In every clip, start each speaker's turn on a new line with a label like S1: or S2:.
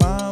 S1: what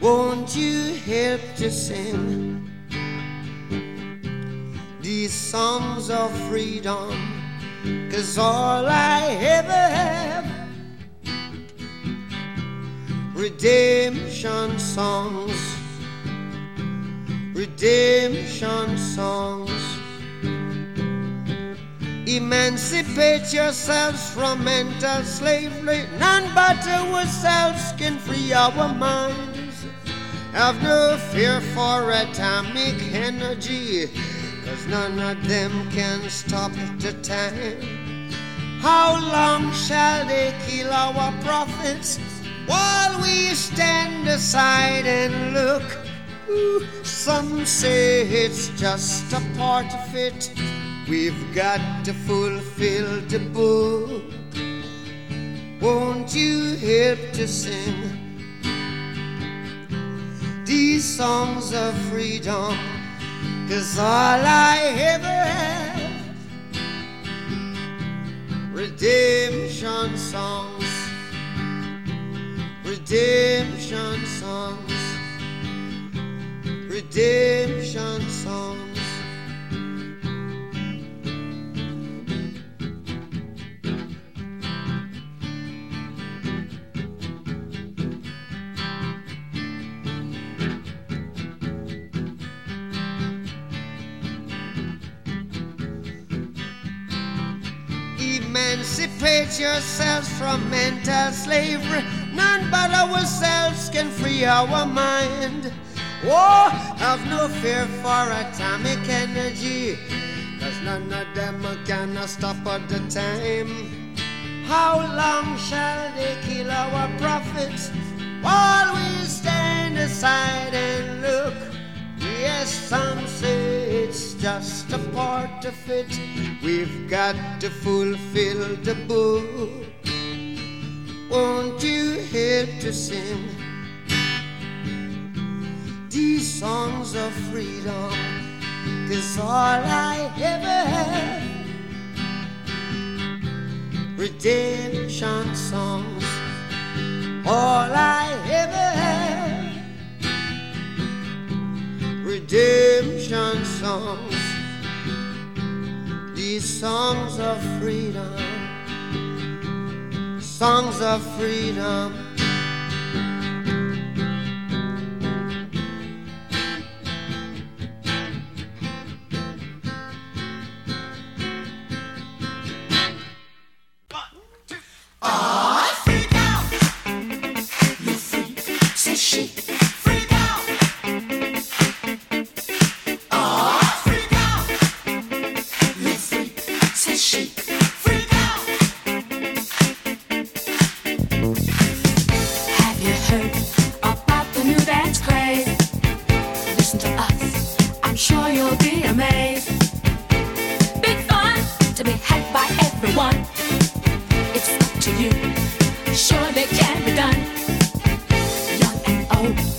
S2: Won't you help to sing these songs of freedom? Cause all I ever have, redemption songs, redemption songs. Emancipate yourselves from mental slavery. None but ourselves can free our minds. Have no fear for atomic energy, cause none of them can stop the time. How long shall they kill our prophets while we stand aside and look? Ooh, some say it's just a part of it. We've got to fulfill the book. Won't you help to sing these songs of freedom? Cause all I ever have, redemption songs, redemption songs, redemption songs. Emancipate yourselves from mental slavery. None but ourselves can free our mind. Oh, have no fear for atomic energy. Cause none of them can stop at the time. How long shall they kill our prophets while we stand aside and look? Yes, some say just a part of it. We've got to fulfill the book. Won't you help to sing these songs of freedom? Cause all I ever had redemption songs. All I ever had redemption songs. Songs of freedom, songs of freedom.
S3: Surely can be done. Young and old